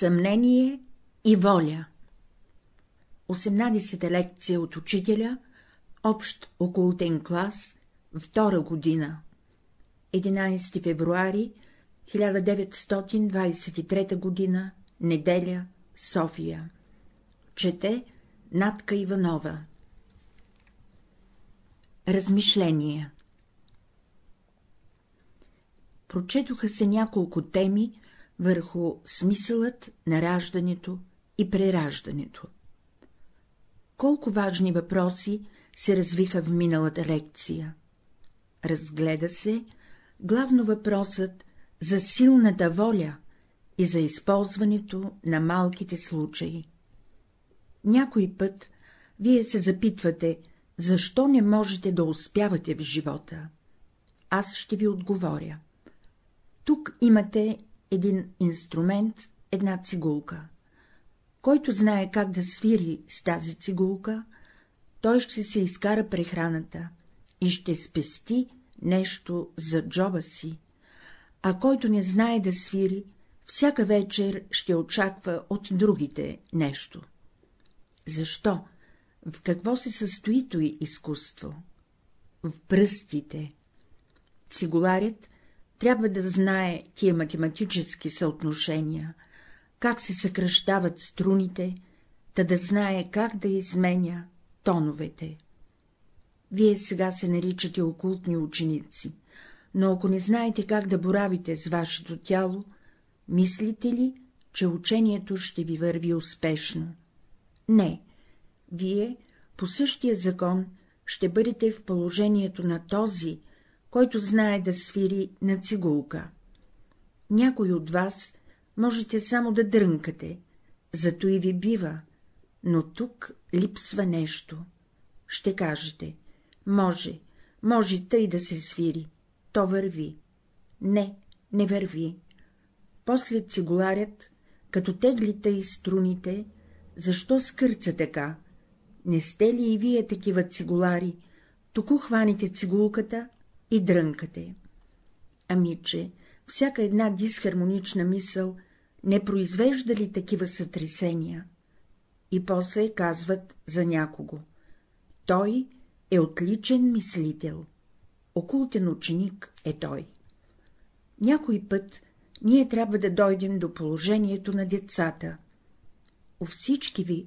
Съмнение и воля. 18-та лекция от учителя, общ окултен клас, втора година. 11 февруари 1923 година, неделя, София. Чете Натка Иванова. Размишления Прочетоха се няколко теми върху смисълът на раждането и прераждането. Колко важни въпроси се развиха в миналата лекция. Разгледа се главно въпросът за силната воля и за използването на малките случаи. Някой път вие се запитвате, защо не можете да успявате в живота. Аз ще ви отговоря. Тук имате един инструмент, една цигулка. Който знае как да свири с тази цигулка, той ще се изкара прехраната и ще спести нещо за джоба си, а който не знае да свири, всяка вечер ще очаква от другите нещо. Защо? В какво се състои той изкуство? В пръстите. Цигуларят трябва да знае тия математически съотношения, как се съкръщават струните, та да знае как да изменя тоновете. Вие сега се наричате окултни ученици, но ако не знаете как да боравите с вашето тяло, мислите ли, че учението ще ви върви успешно? Не, вие по същия закон ще бъдете в положението на този, който знае да свири на цигулка. Някой от вас можете само да дрънкате, зато и ви бива, но тук липсва нещо. Ще кажете, може, може тъй да се свири, то върви. Не, не върви. После цигуларят, като теглите и струните, защо скърца така? Не сте ли и вие такива цигулари? Току хваните цигулката и дрънкате. Ами, че всяка една дисхармонична мисъл не произвежда ли такива сътресения? И после казват за някого. Той е отличен мислител. Окултен ученик е той. Някой път ние трябва да дойдем до положението на децата. У всички ви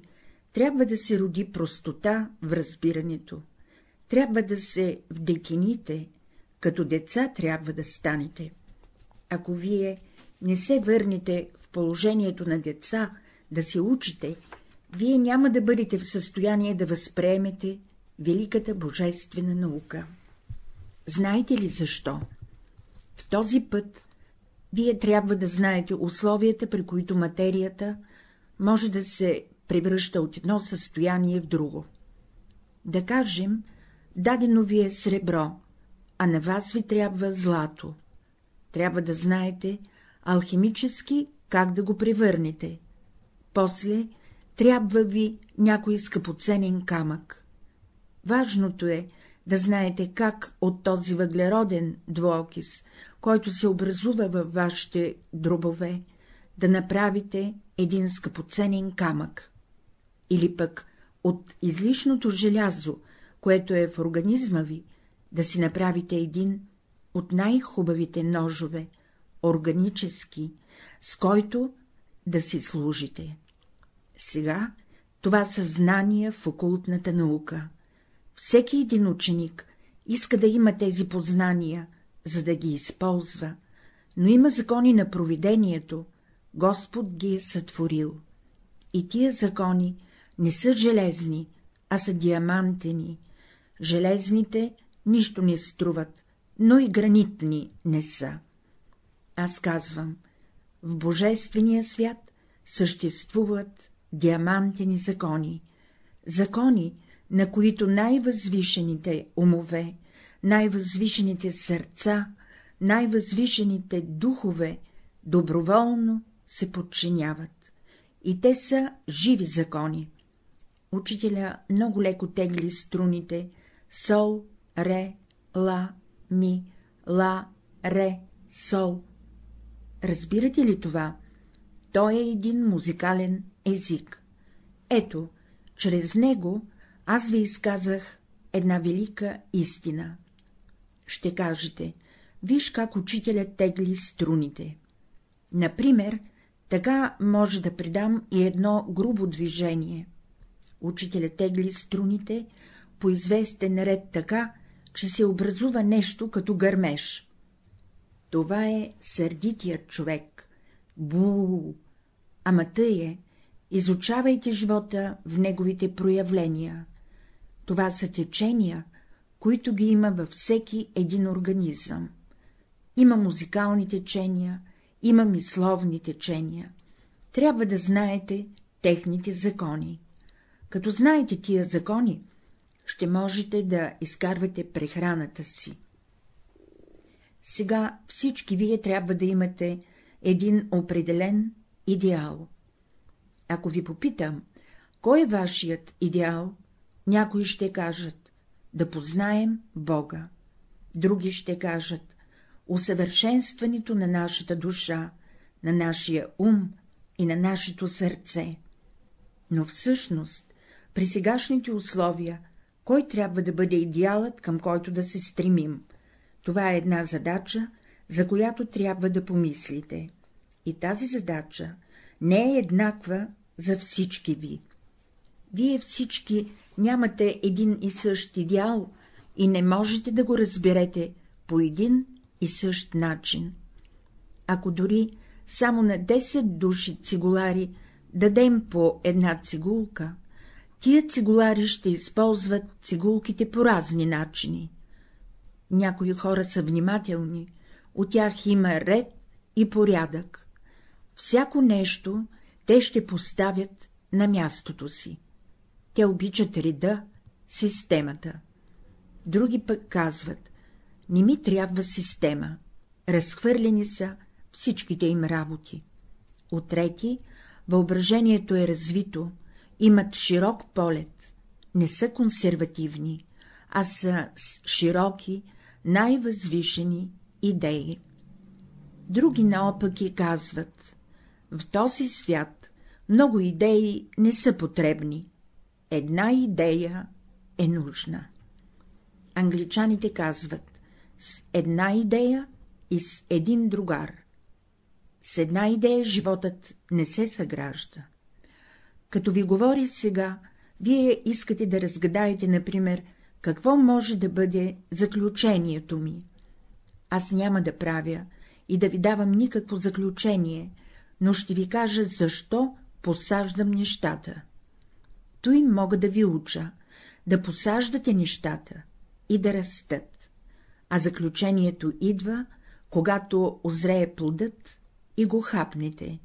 трябва да се роди простота в разбирането, трябва да се вдекините, като деца трябва да станете. Ако вие не се върнете в положението на деца, да се учите, вие няма да бъдете в състояние да възприемете великата божествена наука. Знаете ли защо? В този път вие трябва да знаете условията, при които материята може да се превръща от едно състояние в друго. Да кажем, дадено ви е сребро, а на вас ви трябва злато. Трябва да знаете алхимически как да го превърнете. После трябва ви някой скъпоценен камък. Важното е да знаете как от този въглероден двуокис, който се образува във вашите дробове, да направите един скъпоценен камък. Или пък от излишното желязо, което е в организма ви, да си направите един от най-хубавите ножове, органически, с който да си служите. Сега това са знания в окултната наука. Всеки един ученик иска да има тези познания, за да ги използва, но има закони на провидението, Господ ги е сътворил. И тия закони не са железни, а са диамантени. Железните нищо не струват, но и гранитни не са. Аз казвам, в Божествения свят съществуват диамантени закони, закони, на които най-възвишените умове, най-възвишените сърца, най-възвишените духове доброволно се подчиняват. И те са живи закони. Учителя много леко тегли струните сол, ре, ла, ми, ла, ре, сол. Разбирате ли това? той е един музикален език. Ето, чрез него аз ви изказах една велика истина. Ще кажете, виж как учителят тегли струните. Например, така може да придам и едно грубо движение. Учителят тегли струните по известен ред така, че се образува нещо като гърмеж. Това е сърдитият човек. Бу! Ама тъй е, изучавайте живота в неговите проявления. Това са течения, които ги има във всеки един организъм. Има музикални течения, има мисловни течения. Трябва да знаете техните закони. Като знаете тия закони, ще можете да изкарвате прехраната си. Сега всички вие трябва да имате един определен идеал. Ако ви попитам, кой е вашият идеал, някои ще кажат — да познаем Бога, други ще кажат — усъвършенстването на нашата душа, на нашия ум и на нашето сърце. Но всъщност, при сегашните условия, кой трябва да бъде идеалът, към който да се стремим? Това е една задача, за която трябва да помислите. И тази задача не е еднаква за всички ви. Вие всички нямате един и същ идеал и не можете да го разберете по един и същ начин. Ако дори само на 10 души цигулари дадем по една цигулка, тия цигулари ще използват цигулките по разни начини. Някои хора са внимателни, от тях има ред и порядък. Всяко нещо те ще поставят на мястото си. Те обичат реда, системата. Други пък казват, не ми трябва система, разхвърлени са всичките им работи. От трети, въображението е развито, имат широк полет, не са консервативни, а са с широки, най-възвишени идеи. Други наопаки казват, в този свят много идеи не са потребни, една идея е нужна. Англичаните казват, с една идея и с един другар. С една идея животът не се съгражда. Като ви говоря сега, вие искате да разгадаете, например, какво може да бъде заключението ми. Аз няма да правя и да ви давам никакво заключение, но ще ви кажа, защо посаждам нещата. Той мога да ви уча, да посаждате нещата и да растат, а заключението идва, когато озрее плодът и го хапнете.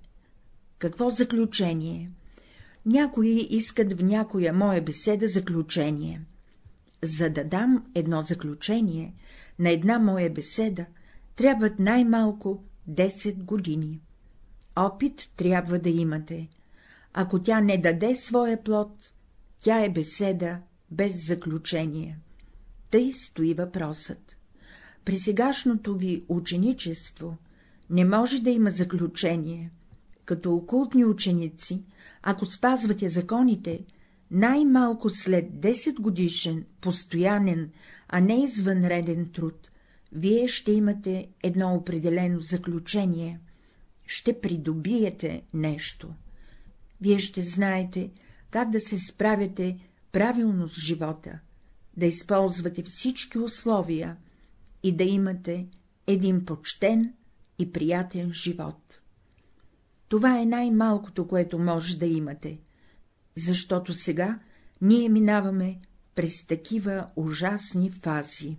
Какво заключение? Някои искат в някоя моя беседа заключение. За да дам едно заключение на една моя беседа, трябват най-малко 10 години. Опит трябва да имате. Ако тя не даде своя плод, тя е беседа без заключение. Тъй стои въпросът. При сегашното ви ученичество не може да има заключение. Като окултни ученици, ако спазвате законите, най-малко след 10 годишен, постоянен, а не извънреден труд, вие ще имате едно определено заключение, ще придобиете нещо. Вие ще знаете, как да се справяте правилно с живота, да използвате всички условия и да имате един почтен и приятен живот. Това е най-малкото, което може да имате, защото сега ние минаваме през такива ужасни фази.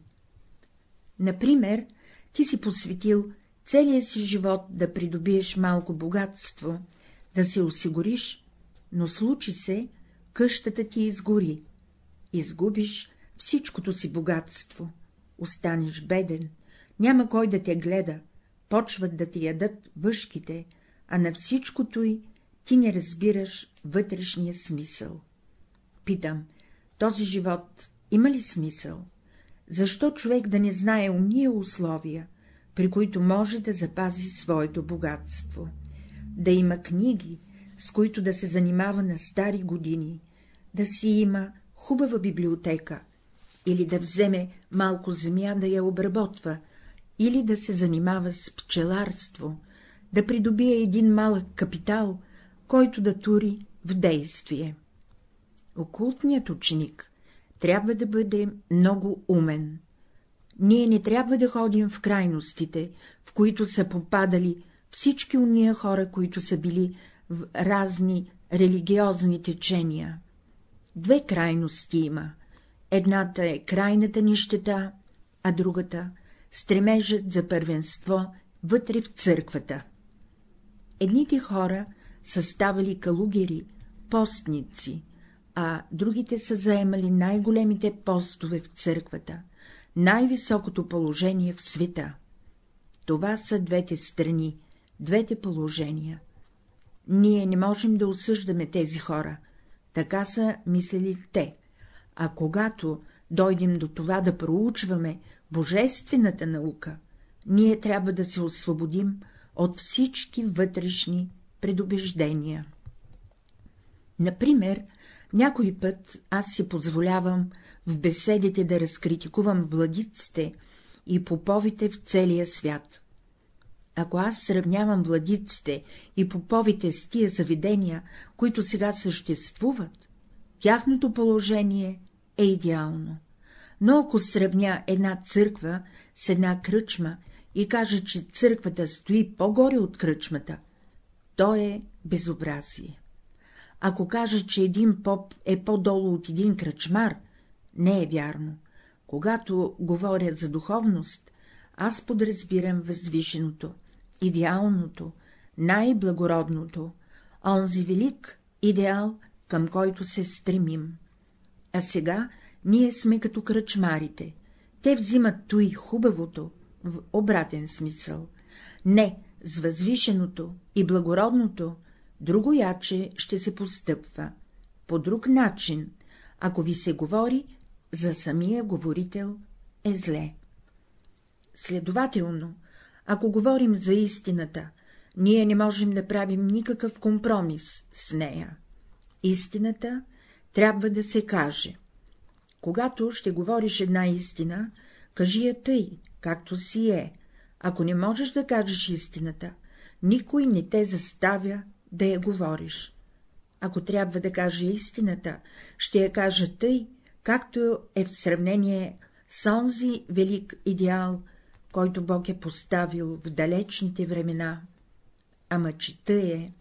Например, ти си посветил целия си живот да придобиеш малко богатство, да се осигуриш, но случи се, къщата ти изгори, изгубиш всичкото си богатство, останеш беден, няма кой да те гледа, почват да ти ядат въшките, а на всичкото й ти не разбираш вътрешния смисъл. Питам, този живот има ли смисъл? Защо човек да не знае уния условия, при които може да запази своето богатство? да има книги, с които да се занимава на стари години, да си има хубава библиотека, или да вземе малко земя да я обработва, или да се занимава с пчеларство, да придобие един малък капитал, който да тури в действие. Окултният ученик трябва да бъде много умен. Ние не трябва да ходим в крайностите, в които са попадали всички уния хора, които са били в разни религиозни течения. Две крайности има. Едната е крайната нищета, а другата — стремежът за първенство вътре в църквата. Едните хора са ставали калугери, постници, а другите са заемали най-големите постове в църквата, най-високото положение в света. Това са двете страни, двете положения. Ние не можем да осъждаме тези хора, така са мислили те, а когато дойдем до това да проучваме божествената наука, ние трябва да се освободим от всички вътрешни предубеждения. Например, някой път аз си позволявам в беседите да разкритикувам владиците и поповите в целия свят. Ако аз сравнявам владиците и поповите с тия заведения, които сега съществуват, тяхното положение е идеално. Но ако сравня една църква с една кръчма и кажа, че църквата стои по-горе от кръчмата, то е безобразие. Ако кажа, че един поп е по-долу от един кръчмар, не е вярно. Когато говоря за духовност, аз подразбирам възвишеното, идеалното, най-благородното, онзи велик идеал, към който се стремим. А сега ние сме като кръчмарите. Те взимат той хубавото, в обратен смисъл. Не, с възвишеното и благородното, друго яче ще се постъпва. По друг начин, ако ви се говори, за самия говорител е зле. Следователно, ако говорим за истината, ние не можем да правим никакъв компромис с нея. Истината трябва да се каже. Когато ще говориш една истина, кажи я тъй, както си е. Ако не можеш да кажеш истината, никой не те заставя да я говориш. Ако трябва да кажа истината, ще я кажа тъй, както е в сравнение с онзи велик идеал, който Бог е поставил в далечните времена. Ама чета е,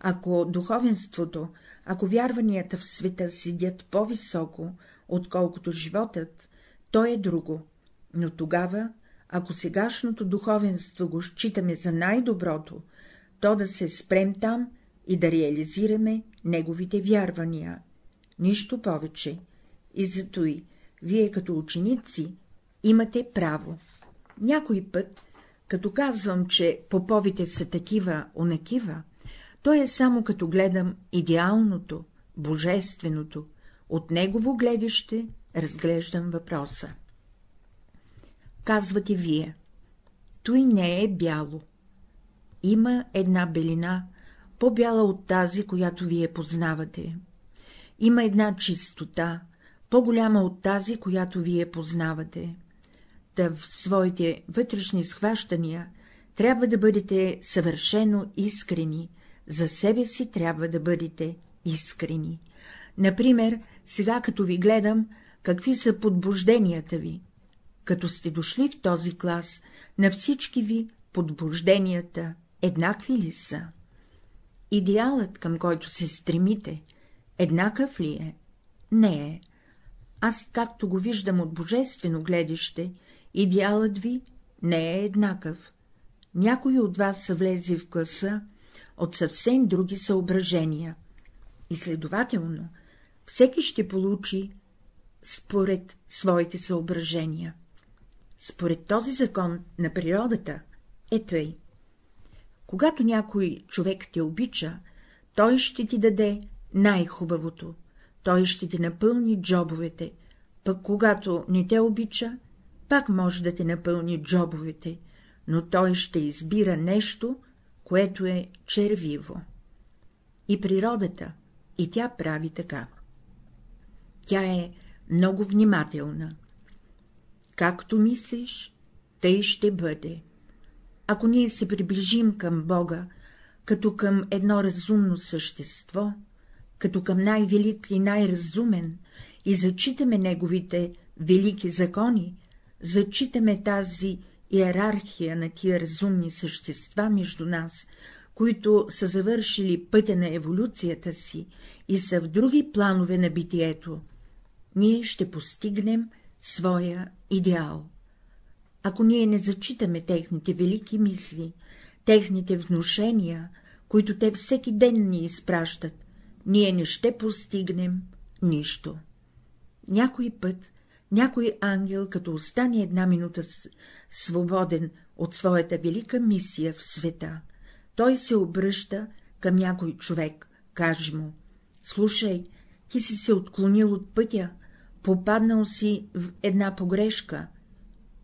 ако духовенството, ако вярванията в света седят по-високо, отколкото животът, то е друго, но тогава, ако сегашното духовенство го считаме за най-доброто, то да се спрем там и да реализираме неговите вярвания. Нищо повече. И зато и вие като ученици имате право. Някой път, като казвам, че поповите са такива, онакива, то е само като гледам идеалното, божественото, от негово гледище разглеждам въпроса. Казвате вие, той не е бяло. Има една белина, по-бяла от тази, която вие познавате. Има една чистота, по-голяма от тази, която вие познавате. Та в своите вътрешни схващания трябва да бъдете съвършено искрени, за себе си трябва да бъдете искрени. Например, сега като ви гледам, какви са подбужденията ви. Като сте дошли в този клас, на всички ви подбужденията еднакви ли са? Идеалът, към който се стремите, еднакъв ли е? Не е. Аз, както го виждам от божествено гледище, идеалът ви не е еднакъв. Някои от вас са влезли в класа от съвсем други съображения. И следователно, всеки ще получи според своите съображения. Според този закон на природата е тъй. Когато някой човек те обича, той ще ти даде най-хубавото, той ще ти напълни джобовете, пък когато не те обича, пак може да те напълни джобовете, но той ще избира нещо, което е червиво. И природата, и тя прави така. Тя е много внимателна. Както мислиш, тъй ще бъде. Ако ние се приближим към Бога, като към едно разумно същество, като към най-велик и най-разумен, и зачитаме неговите велики закони, зачитаме тази иерархия на тия разумни същества между нас, които са завършили пътя на еволюцията си и са в други планове на битието, ние ще постигнем своя идеал. Ако ние не зачитаме техните велики мисли, техните внушения, които те всеки ден ни изпращат, ние не ще постигнем нищо. Някой път, някой ангел, като остане една минута свободен от своята велика мисия в света, той се обръща към някой човек, каже му — слушай, ти си се отклонил от пътя, попаднал си в една погрешка.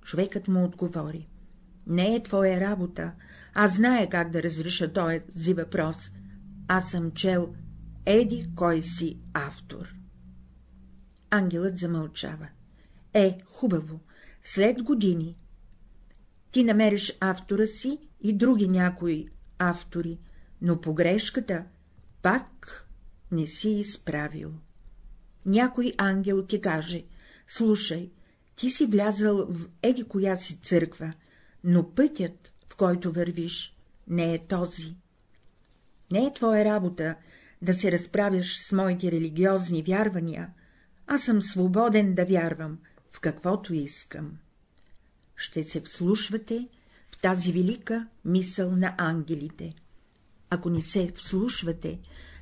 Човекът му отговори — не е твоя работа, аз зная как да разреша този въпрос, аз съм чел еди кой си автор. Ангелът замълчава. Е, хубаво, след години ти намериш автора си и други някои автори, но погрешката пак не си изправил. Някой ангел ти каже, слушай, ти си влязал в еди коя си църква, но пътят, в който вървиш, не е този. Не е твоя работа да се разправяш с моите религиозни вярвания, аз съм свободен да вярвам, в каквото искам. Ще се вслушвате в тази велика мисъл на ангелите. Ако не се вслушвате,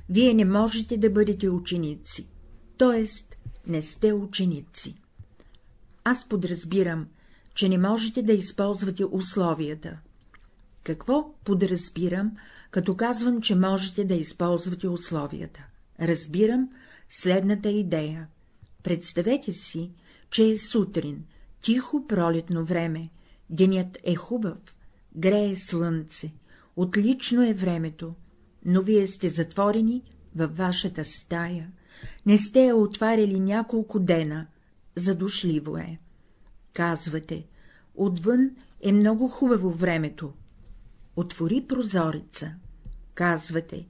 вие не можете да бъдете ученици, т.е. не сте ученици. Аз подразбирам, че не можете да използвате условията. Какво подразбирам, като казвам, че можете да използвате условията? Разбирам следната идея. Представете си, че е сутрин, тихо пролетно време, денят е хубав, грее слънце, отлично е времето, но вие сте затворени във вашата стая, не сте я отваряли няколко дена, задушливо е. Казвате, отвън е много хубаво времето. Отвори прозореца. Казвате,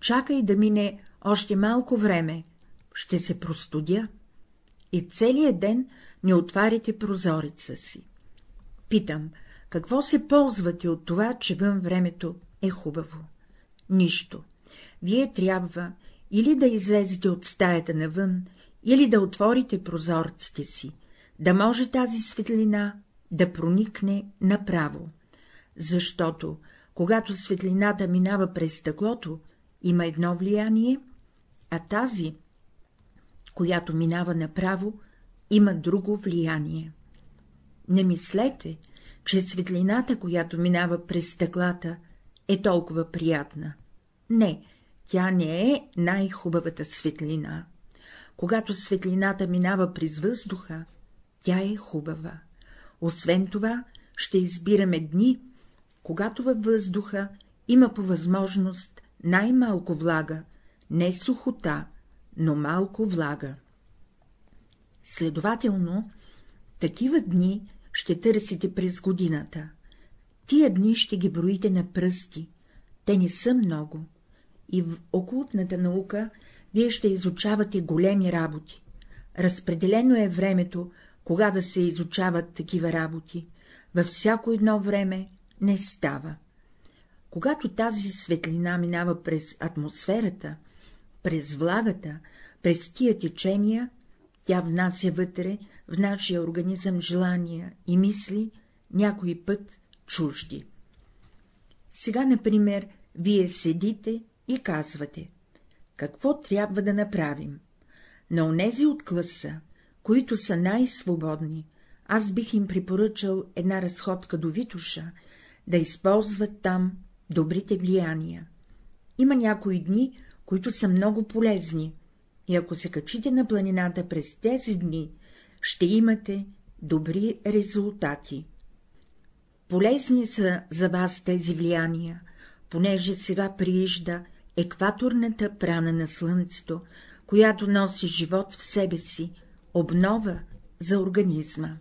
чакай да мине още малко време, ще се простудя и целият ден не отваряте прозореца си. Питам, какво се ползвате от това, че вън времето е хубаво? Нищо. Вие трябва или да излезете от стаята навън, или да отворите прозорците си, да може тази светлина да проникне направо, защото, когато светлината минава през стъклото, има едно влияние, а тази, която минава направо, има друго влияние. Не мислете, че светлината, която минава през стъклата, е толкова приятна. Не, тя не е най-хубавата светлина. Когато светлината минава през въздуха, тя е хубава. Освен това, ще избираме дни, когато във въздуха има по възможност най-малко влага, не сухота, но малко влага. Следователно, такива дни ще търсите през годината. Тия дни ще ги броите на пръсти, те не са много. И в окултната наука вие ще изучавате големи работи. Разпределено е времето, кога да се изучават такива работи. Във всяко едно време не става. Когато тази светлина минава през атмосферата, през влагата, през тия течения, тя внася вътре в нашия организъм желания и мисли, някой път чужди. Сега, например, вие седите и казвате, какво трябва да направим. На онези от класа, които са най-свободни, аз бих им препоръчал една разходка до Витуша, да използват там добрите влияния. Има някои дни, които са много полезни, и ако се качите на планината през тези дни, ще имате добри резултати. Полезни са за вас тези влияния, понеже сега приижда екваторната прана на слънцето, която носи живот в себе си, обнова за организма.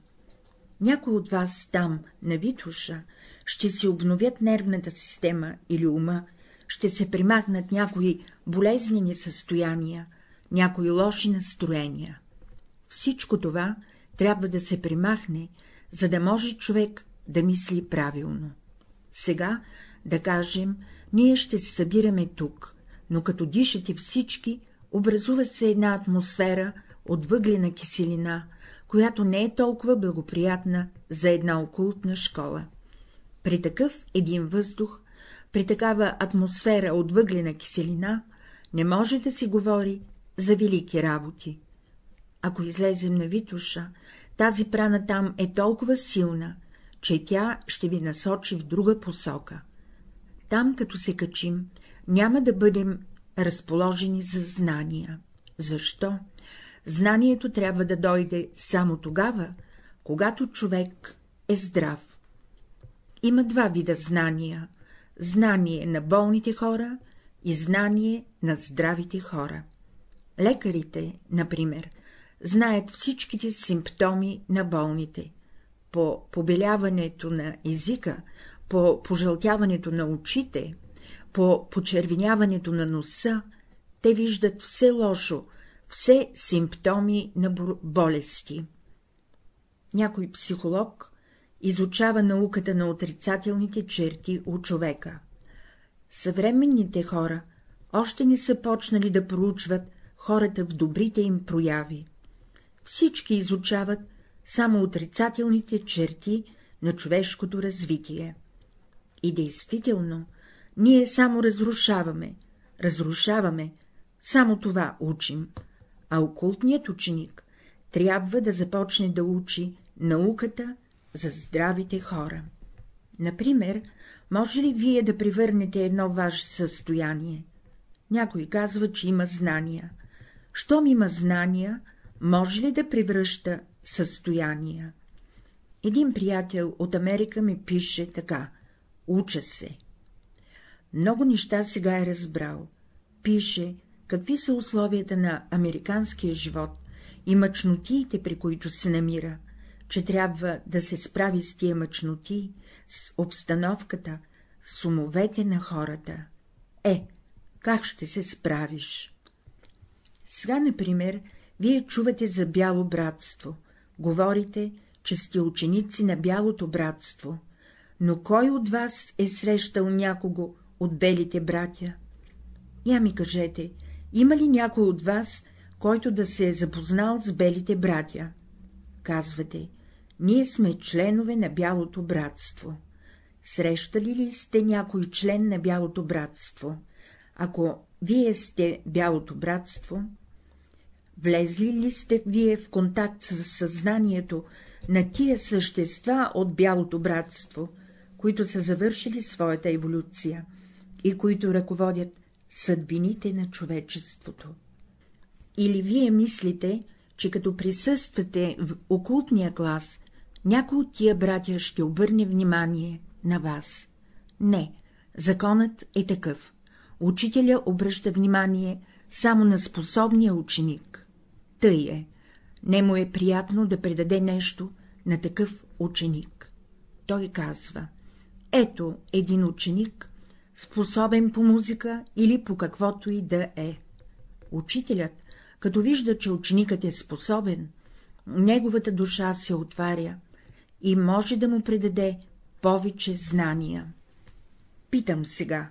Някой от вас там, на Витуша, ще си обновят нервната система или ума, ще се примахнат някои болезнени състояния, някои лоши настроения. Всичко това трябва да се примахне, за да може човек да мисли правилно. Сега, да кажем, ние ще се събираме тук, но като дишате всички, образува се една атмосфера от въглена киселина, която не е толкова благоприятна за една окултна школа. При такъв един въздух, при такава атмосфера от въглена киселина, не може да се говори за велики работи. Ако излезем на Витуша, тази прана там е толкова силна, че тя ще ви насочи в друга посока. Там, като се качим, няма да бъдем разположени за знания. Защо? Знанието трябва да дойде само тогава, когато човек е здрав. Има два вида знания — знание на болните хора и знание на здравите хора. Лекарите, например, знаят всичките симптоми на болните. По побеляването на езика, по пожълтяването на очите, по почервеняването на носа, те виждат все лошо, все симптоми на болести. Някой психолог изучава науката на отрицателните черти у човека. Съвременните хора още не са почнали да проучват хората в добрите им прояви. Всички изучават само отрицателните черти на човешкото развитие. И действително, ние само разрушаваме, разрушаваме, само това учим, а окултният ученик трябва да започне да учи науката за здравите хора. Например, може ли вие да привърнете едно ваше състояние? Някой казва, че има знания. Щом има знания, може ли да превръща състояния? Един приятел от Америка ми пише така — уча се. Много неща сега е разбрал. Пише, какви са условията на американския живот и мъчнотиите, при които се намира, че трябва да се справи с тия мъчноти, с обстановката, с умовете на хората. Е, как ще се справиш? Сега, например, вие чувате за бяло братство, говорите, че сте ученици на бялото братство, но кой от вас е срещал някого от белите братя? Я ми кажете, има ли някой от вас, който да се е запознал с белите братя? Казвате, ние сме членове на Бялото братство. Срещали ли сте някой член на Бялото братство? Ако вие сте Бялото братство, влезли ли сте вие в контакт с съзнанието на тия същества от Бялото братство, които са завършили своята еволюция и които ръководят съдбините на човечеството? Или вие мислите, че като присъствате в окултния клас, някой от тия братя ще обърне внимание на вас. Не, законът е такъв. Учителя обръща внимание само на способния ученик. Тъй е. Не му е приятно да предаде нещо на такъв ученик. Той казва, ето един ученик, способен по музика или по каквото и да е. Учителят, като вижда, че ученикът е способен, неговата душа се отваря и може да му предаде повече знания. Питам сега,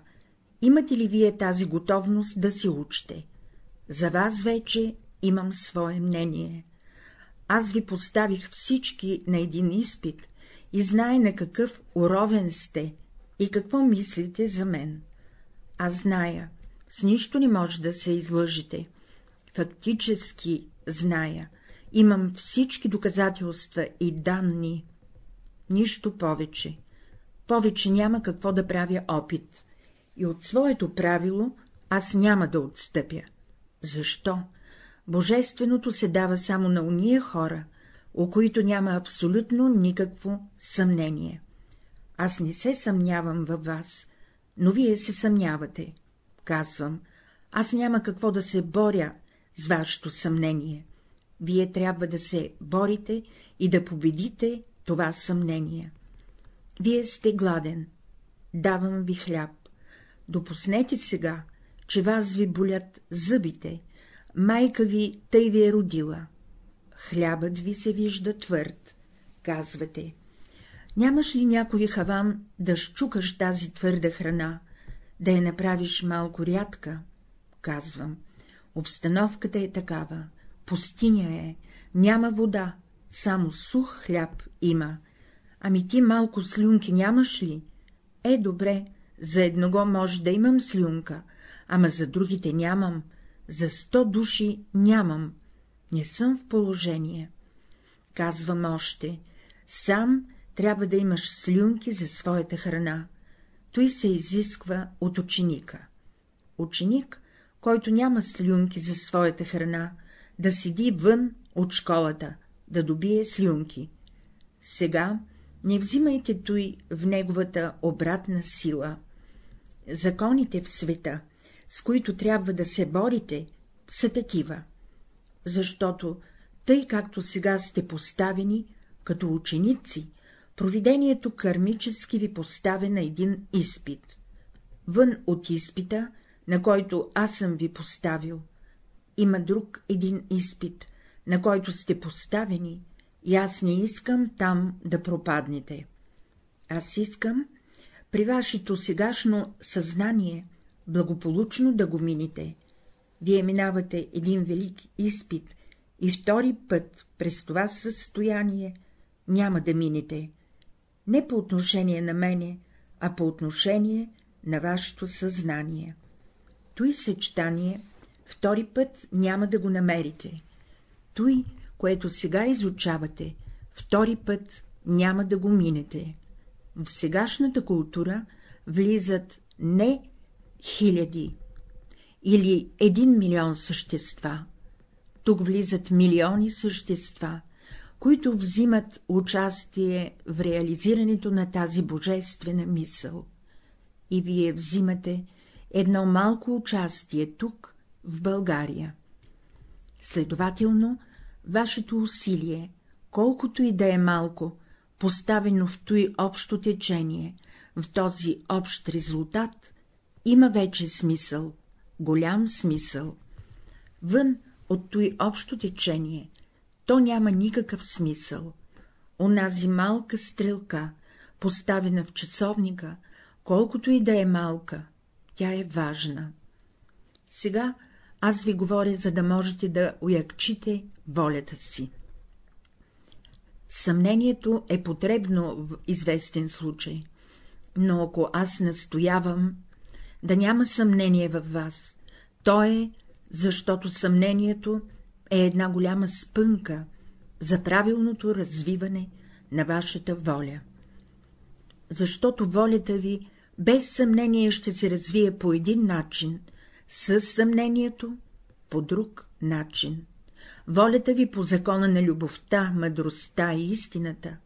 имате ли вие тази готовност да си учите? За вас вече имам свое мнение. Аз ви поставих всички на един изпит и знае на какъв уровен сте и какво мислите за мен. Аз зная, с нищо не може да се излъжите. Фактически зная, имам всички доказателства и данни, нищо повече. Повече няма какво да правя опит. И от своето правило аз няма да отстъпя. Защо? Божественото се дава само на уния хора, у които няма абсолютно никакво съмнение. Аз не се съмнявам във вас, но вие се съмнявате. Казвам, аз няма какво да се боря с вашето съмнение. Вие трябва да се борите и да победите това съмнение. Вие сте гладен. Давам ви хляб. Допуснете сега, че вас ви болят зъбите. Майка ви тъй ви е родила. Хлябът ви се вижда твърд. Казвате. Нямаш ли някой хаван да щукаш тази твърда храна, да я направиш малко рядка? Казвам. Обстановката е такава. Пустиня е. Няма вода. Само сух хляб има. Ами ти малко слюнки нямаш ли? Е, добре, за едного може да имам слюнка, ама за другите нямам, за сто души нямам. Не съм в положение. Казвам още, сам трябва да имаш слюнки за своята храна. Той се изисква от ученика. Ученик, който няма слюнки за своята храна, да седи вън от школата, да добие слюнки. Сега не взимайте той в неговата обратна сила. Законите в света, с които трябва да се борите, са такива, защото, тъй както сега сте поставени, като ученици, провидението кармически ви поставя на един изпит. Вън от изпита, на който аз съм ви поставил, има друг един изпит, на който сте поставени, и аз не искам там да пропаднете. Аз искам при вашето сегашно съзнание благополучно да го минете. Вие минавате един велик изпит и втори път през това състояние няма да минете, не по отношение на мене, а по отношение на вашето съзнание. Той съчетание втори път няма да го намерите. Той, което сега изучавате, втори път няма да го минете. В сегашната култура влизат не хиляди или един милион същества. Тук влизат милиони същества, които взимат участие в реализирането на тази божествена мисъл. И вие взимате едно малко участие тук, в България. Следователно, вашето усилие, колкото и да е малко, поставено в той общо течение, в този общ резултат, има вече смисъл, голям смисъл. Вън от той общо течение, то няма никакъв смисъл. Онази малка стрелка, поставена в часовника, колкото и да е малка, тя е важна. Сега аз ви говоря, за да можете да уякчите волята си. Съмнението е потребно в известен случай, но ако аз настоявам да няма съмнение във вас, то е, защото съмнението е една голяма спънка за правилното развиване на вашата воля. Защото волята ви без съмнение ще се развие по един начин, с съмнението по друг начин. Волята ви по закона на любовта, мъдростта и истината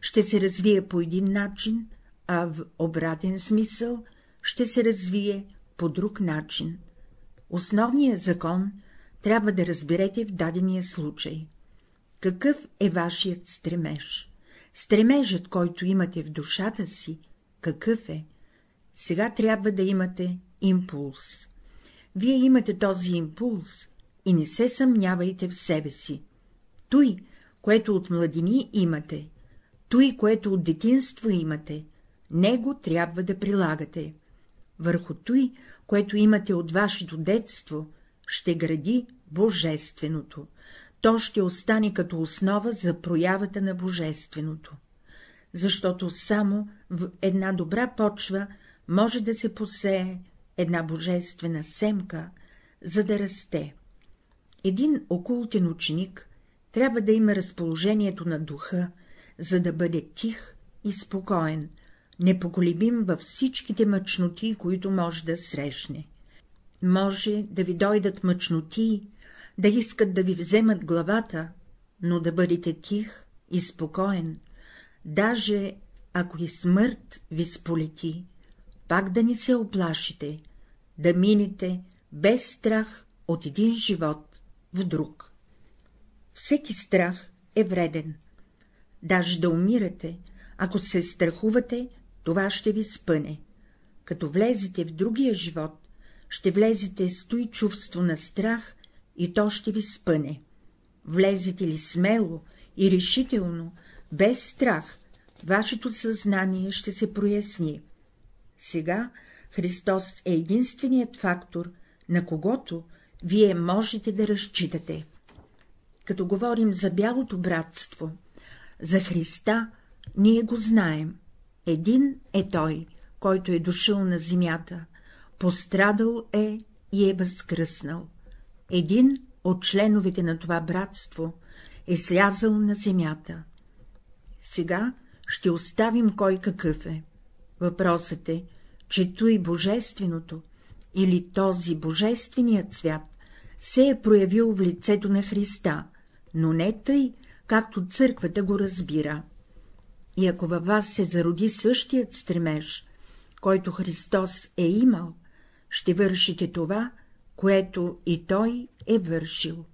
ще се развие по един начин, а в обратен смисъл ще се развие по друг начин. Основният закон трябва да разберете в дадения случай. Какъв е вашият стремеж? Стремежът, който имате в душата си, какъв е? Сега трябва да имате импулс. Вие имате този импулс и не се съмнявайте в себе си. Той, което от младини имате, той, което от детинство имате, него трябва да прилагате. Върху той, което имате от вашето детство, ще гради Божественото. То ще остане като основа за проявата на Божественото. Защото само в една добра почва може да се посее една божествена семка, за да расте. Един окултен ученик трябва да има разположението на духа, за да бъде тих и спокоен, непоколебим във всичките мъчноти, които може да срещне. Може да ви дойдат мъчноти, да искат да ви вземат главата, но да бъдете тих и спокоен, даже ако и смърт ви сполети, пак да не се оплашите, да минете без страх от един живот в друг. Всеки страх е вреден. Даже да умирате, ако се страхувате, това ще ви спъне. Като влезете в другия живот, ще влезете с той чувство на страх и то ще ви спъне. Влезете ли смело и решително, без страх, вашето съзнание ще се проясни. Сега Христос е единственият фактор, на когото вие можете да разчитате. Като говорим за бялото братство, за Христа, ние го знаем. Един е Той, който е дошъл на земята, пострадал е и е възкръснал. Един от членовете на това братство е слязал на земята. Сега ще оставим кой какъв е. Въпросът е, че той божественото, или този божественият свят, се е проявил в лицето на Христа, но не тъй, както църквата го разбира. И ако във вас се зароди същият стремеж, който Христос е имал, ще вършите това, което и Той е вършил.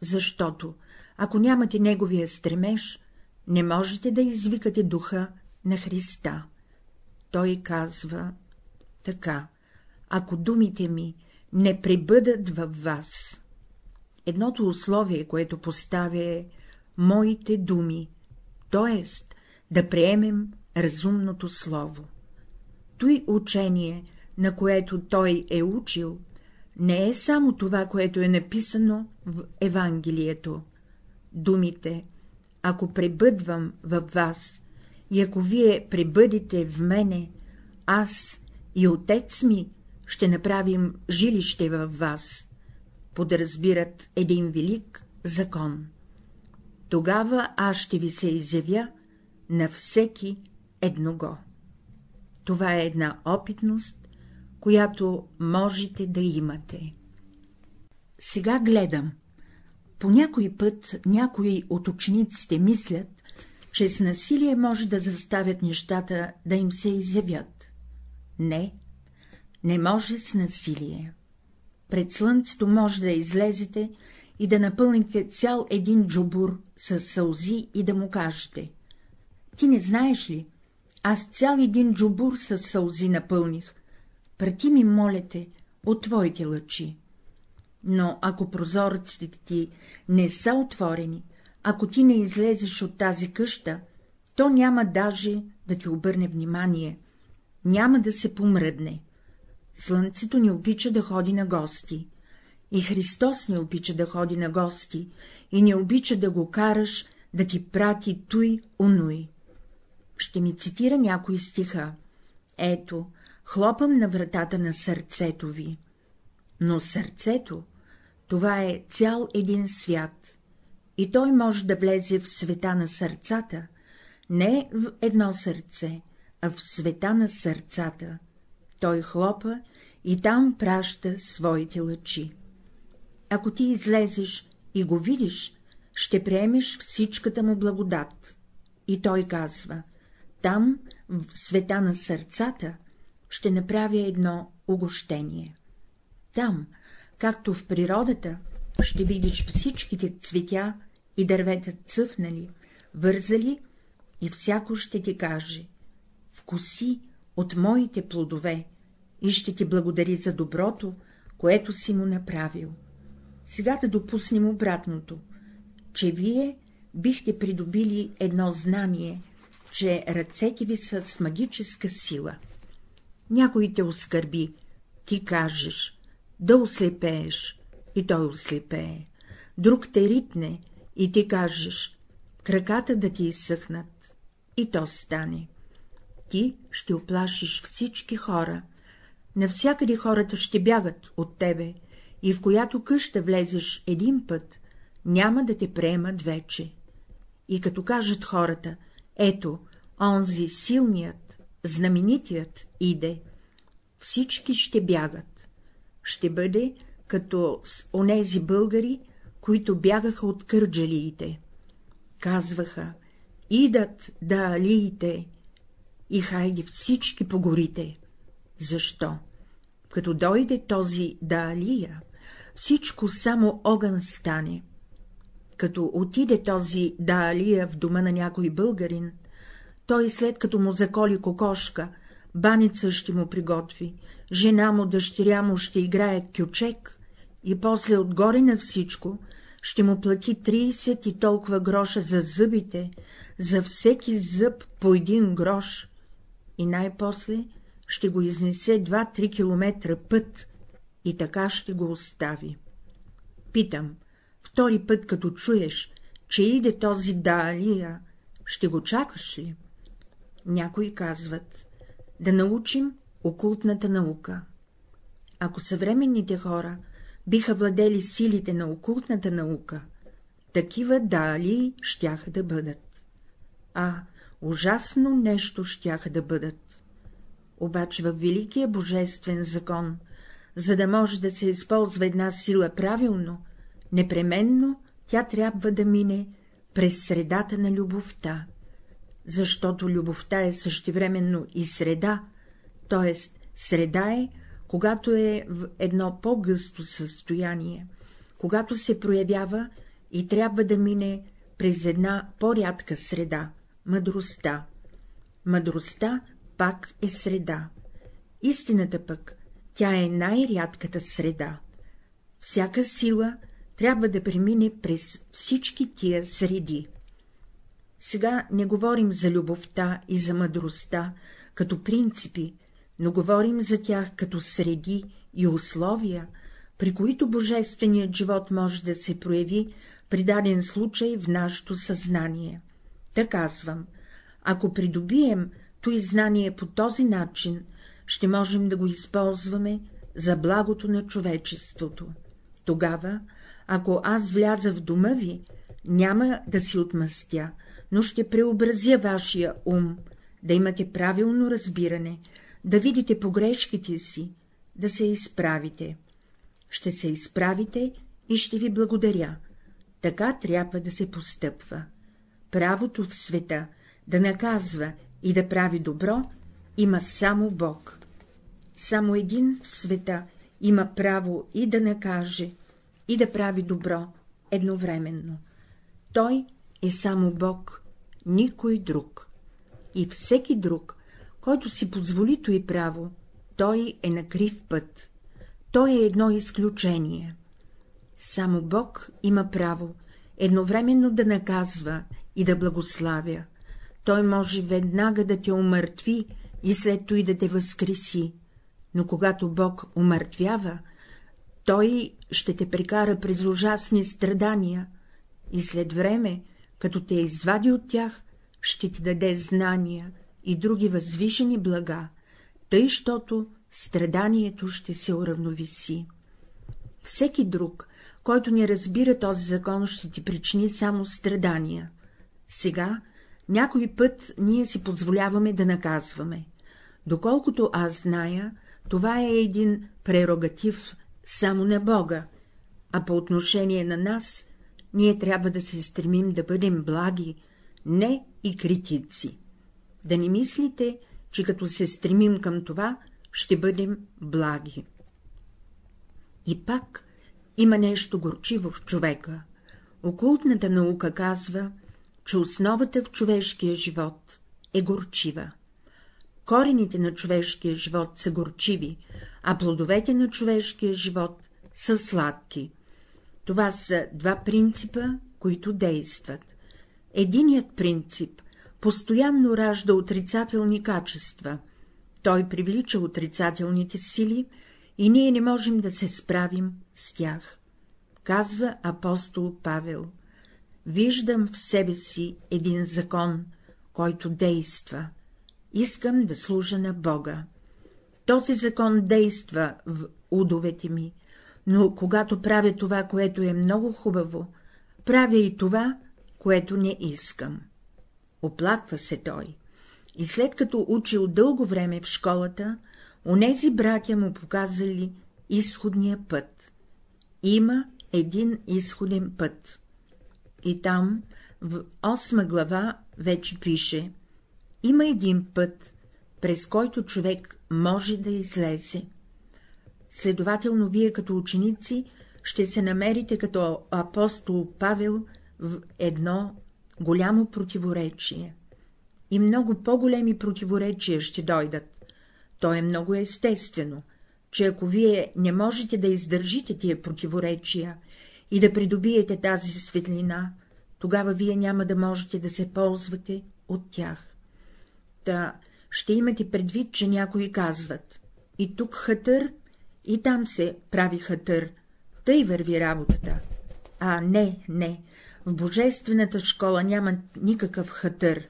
Защото, ако нямате неговия стремеж, не можете да извикате духа на Христа. Той казва така, ако думите ми не прибъдат във вас. Едното условие, което поставя е моите думи, т.е. да приемем разумното слово. Той учение, на което той е учил, не е само това, което е написано в Евангелието. Думите, ако пребъдвам във вас и ако вие пребъдите в мене, аз и отец ми ще направим жилище във вас, подразбират един велик закон. Тогава аз ще ви се изявя на всеки едного. Това е една опитност, която можете да имате. Сега гледам. По някой път някои от учениците мислят, че с насилие може да заставят нещата да им се изявят. Не, не може с насилие. Пред слънцето може да излезете и да напълните цял един джубур с сълзи и да му кажете. Ти не знаеш ли, аз цял един джубур с сълзи напълних, прати ми, моля те, от твоите лъчи. Но ако прозорците ти не са отворени, ако ти не излезеш от тази къща, то няма даже да ти обърне внимание, няма да се помръдне. Слънцето ни обича да ходи на гости. И Христос не обича да ходи на гости, и не обича да го караш да ти прати той унуй. Ще ми цитира някои стиха. Ето, хлопам на вратата на сърцето ви. Но сърцето, това е цял един свят, и той може да влезе в света на сърцата, не в едно сърце, а в света на сърцата. Той хлопа и там праща своите лъчи. Ако ти излезеш и го видиш, ще приемеш всичката му благодат. И той казва, там, в света на сърцата, ще направя едно угощение. Там, както в природата, ще видиш всичките цветя и дървета цъфнали, вързали, и всяко ще ти каже — вкуси от моите плодове и ще ти благодари за доброто, което си му направил. Сега да допуснем обратното, че вие бихте придобили едно знание, че ръцете ви са с магическа сила. Някой те оскърби, ти кажеш, да ослепееш, и той ослепее, друг те ритне, и ти кажеш, краката да ти изсъхнат, и то стане. Ти ще оплашиш всички хора, навсякъде хората ще бягат от тебе, и в която къща влезеш един път, няма да те приемат вече. И като кажат хората, ето, онзи силният, знаменитият иде, всички ще бягат. Ще бъде като с онези българи, които бягаха от кърджалиите. Казваха, идат да алиите, и хайде всички по горите. Защо? Като дойде този Даалия, всичко само огън стане. Като отиде този Даалия в дома на някой българин, той след като му заколи кокошка, баница ще му приготви, жена му, дъщеря му ще играе кючек и после отгоре на всичко ще му плати 30 и толкова гроша за зъбите, за всеки зъб по един грош и най-после ще го изнесе 2-3 километра път и така ще го остави. Питам, втори път, като чуеш, че иде този Даалия, ще го чакаш ли? Някои казват, да научим окултната наука. Ако съвременните хора биха владели силите на окултната наука, такива дали щяха да бъдат. А, ужасно нещо щяха да бъдат. Обаче във Великия Божествен закон, за да може да се използва една сила правилно, непременно тя трябва да мине през средата на любовта, защото любовта е същевременно и среда, т.е. среда е, когато е в едно по-гъсто състояние, когато се проявява и трябва да мине през една по-рядка среда — мъдростта. Мъдростта пак е среда. Истината пък, тя е най-рядката среда. Всяка сила трябва да премине през всички тия среди. Сега не говорим за любовта и за мъдростта като принципи, но говорим за тях като среди и условия, при които божественият живот може да се прояви при даден случай в нашето съзнание. Та казвам, ако придобием той знание по този начин, ще можем да го използваме за благото на човечеството. Тогава, ако аз вляза в дома ви, няма да си отмъстя, но ще преобразя вашия ум, да имате правилно разбиране, да видите погрешките си, да се изправите. Ще се изправите и ще ви благодаря. Така трябва да се постъпва. Правото в света да наказва и да прави добро има само Бог. Само един в света има право и да накаже, и да прави добро едновременно. Той е само Бог, никой друг. И всеки друг, който си позволи и право, той е на крив път. Той е едно изключение. Само Бог има право едновременно да наказва и да благославя. Той може веднага да те умъртви и след той да те възкреси, но когато Бог умъртвява, той ще те прекара през ужасни страдания и след време, като те извади от тях, ще ти даде знания и други възвишени блага, тъй, щото страданието ще се уравновиси. Всеки друг, който не разбира този закон, ще ти причини само страдания. Сега, някой път, ние си позволяваме да наказваме. Доколкото аз зная, това е един прерогатив само на Бога, а по отношение на нас, ние трябва да се стремим да бъдем благи, не и критици. Да не мислите, че като се стремим към това, ще бъдем благи. И пак има нещо горчиво в човека. Окултната наука казва, че основата в човешкия живот е горчива. Корените на човешкия живот са горчиви, а плодовете на човешкия живот са сладки. Това са два принципа, които действат. Единият принцип постоянно ражда отрицателни качества, той привлича отрицателните сили и ние не можем да се справим с тях. Казва апостол Павел, виждам в себе си един закон, който действа, искам да служа на Бога. Този закон действа в удовете ми, но когато правя това, което е много хубаво, правя и това, което не искам. Оплаква се той. И след като учил дълго време в школата, онези братя му показали изходния път. Има един изходен път. И там, в осма глава, вече пише, има един път, през който човек може да излезе. Следователно, вие като ученици ще се намерите като апостол Павел в едно голямо противоречие. И много по-големи противоречия ще дойдат. То е много естествено, че ако вие не можете да издържите тия противоречия и да придобиете тази светлина, тогава вие няма да можете да се ползвате от тях. Та ще имате предвид, че някои казват — и тук хатър, и там се прави хатър, тъй върви работата. А не, не, в божествената школа няма никакъв хатър.